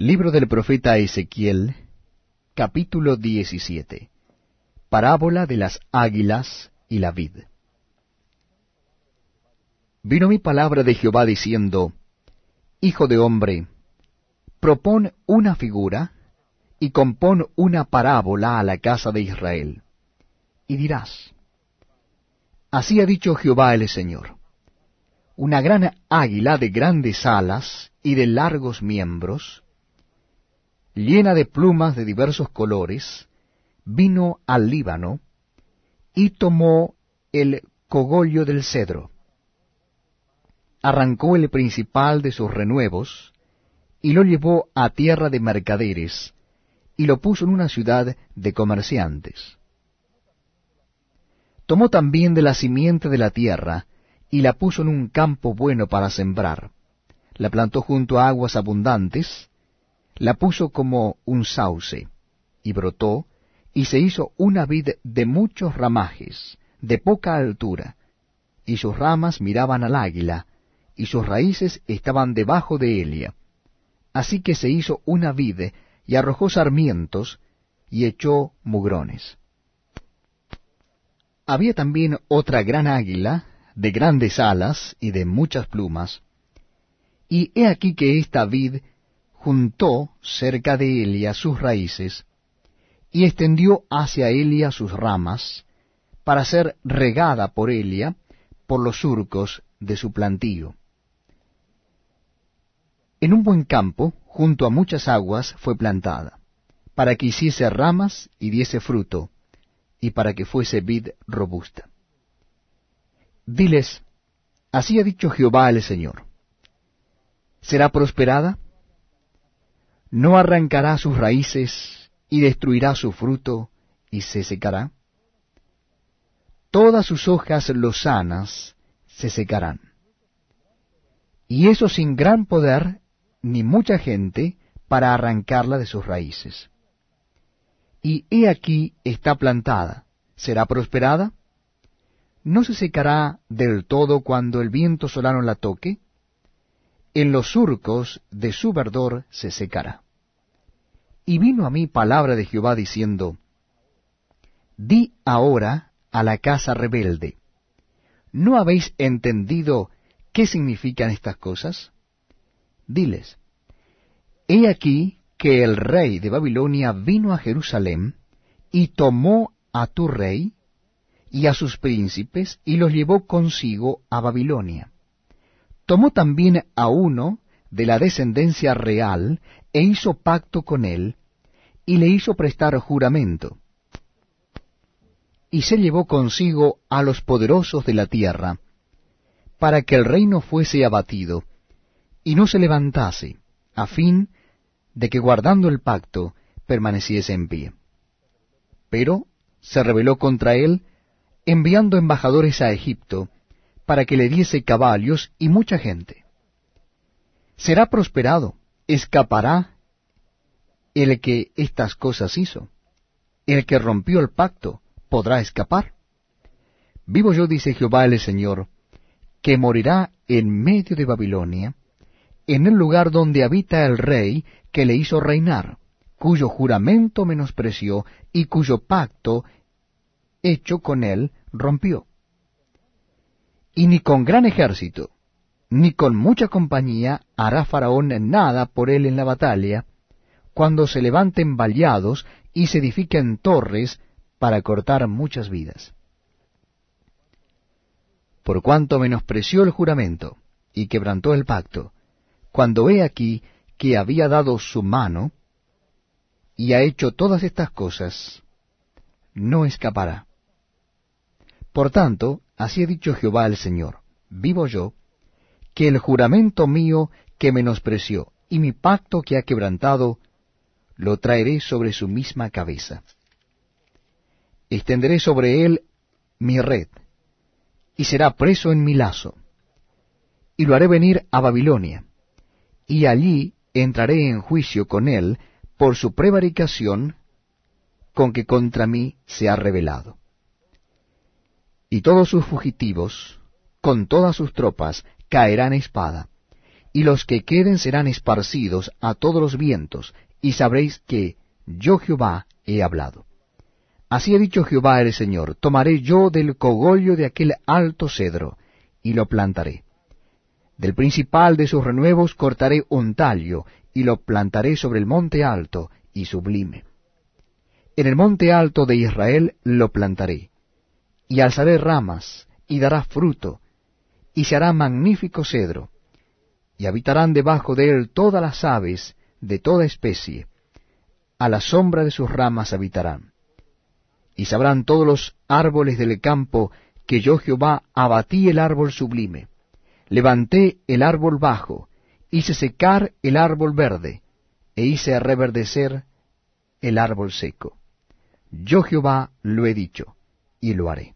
Libro del profeta Ezequiel, capítulo 17. Parábola de las águilas y la vid. Vino mi palabra de Jehová diciendo, Hijo de hombre, propón una figura y compón una parábola a la casa de Israel. Y dirás, Así ha dicho Jehová el Señor. Una gran águila de grandes alas y de largos miembros, llena de plumas de diversos colores, vino al Líbano y tomó el cogollo del cedro. Arrancó el principal de sus renuevos y lo llevó a tierra de mercaderes y lo puso en una ciudad de comerciantes. Tomó también de la simiente de la tierra y la puso en un campo bueno para sembrar. La plantó junto a aguas abundantes, la puso como un sauce, y brotó, y se hizo una vid de muchos ramajes, de poca altura, y sus ramas miraban al águila, y sus raíces estaban debajo de ella. Así que se hizo una vid, y arrojó sarmientos, y echó mugrones. Había también otra gran águila, de grandes alas y de muchas plumas, y he aquí que esta vid juntó cerca de Elia sus raíces, y extendió hacia Elia sus ramas, para ser regada por Elia por los surcos de su plantío. En un buen campo, junto a muchas aguas, fue plantada, para que hiciese ramas y diese fruto, y para que fuese vid robusta. Diles, así ha dicho Jehová el Señor. ¿Será prosperada? No arrancará sus raíces y destruirá su fruto y se secará. Todas sus hojas lozanas se secarán. Y eso sin gran poder ni mucha gente para arrancarla de sus raíces. Y he aquí está plantada, ¿será prosperada? ¿No se secará del todo cuando el viento solano la toque? En los surcos de su verdor se secará. Y vino a mí palabra de Jehová diciendo, Di ahora a la casa rebelde, ¿no habéis entendido qué significan estas cosas? Diles, He aquí que el rey de Babilonia vino a Jerusalén y tomó a tu rey y a sus príncipes y los llevó consigo a Babilonia tomó también a uno de la descendencia real e hizo pacto con él, y le hizo prestar juramento. Y se llevó consigo a los poderosos de la tierra, para que el reino fuese abatido, y no se levantase, a fin de que guardando el pacto permaneciese en pie. Pero se rebeló contra él, enviando embajadores a Egipto, para que le diese caballos y mucha gente. Será prosperado, escapará el que estas cosas hizo. El que rompió el pacto podrá escapar. Vivo yo, dice Jehová el Señor, que morirá en medio de Babilonia, en el lugar donde habita el rey que le hizo reinar, cuyo juramento menospreció y cuyo pacto hecho con él rompió y ni con gran ejército, ni con mucha compañía hará Faraón nada por él en la batalla, cuando se levanten vallados y se edifiquen torres para cortar muchas vidas. Por cuanto menospreció el juramento y quebrantó el pacto, cuando he aquí que había dado su mano y ha hecho todas estas cosas, no escapará. Por tanto, Así ha dicho Jehová el Señor, vivo yo, que el juramento mío que menospreció y mi pacto que ha quebrantado, lo traeré sobre su misma cabeza. Extenderé sobre él mi red, y será preso en mi lazo, y lo haré venir a Babilonia, y allí entraré en juicio con él por su prevaricación con que contra mí se ha rebelado y todos sus fugitivos, con todas sus tropas, caerán espada, y los que queden serán esparcidos a todos los vientos, y sabréis que yo Jehová he hablado. Así ha dicho Jehová el Señor, tomaré yo del cogollo de aquel alto cedro, y lo plantaré. Del principal de sus renuevos cortaré un tallo, y lo plantaré sobre el monte alto y sublime. En el monte alto de Israel lo plantaré, y alzaré ramas, y dará fruto, y se hará magnífico cedro, y habitarán debajo de él todas las aves de toda especie, a la sombra de sus ramas habitarán. Y sabrán todos los árboles del campo que yo Jehová abatí el árbol sublime, levanté el árbol bajo, hice secar el árbol verde, e hice reverdecer el árbol seco. Yo Jehová lo he dicho, y lo haré.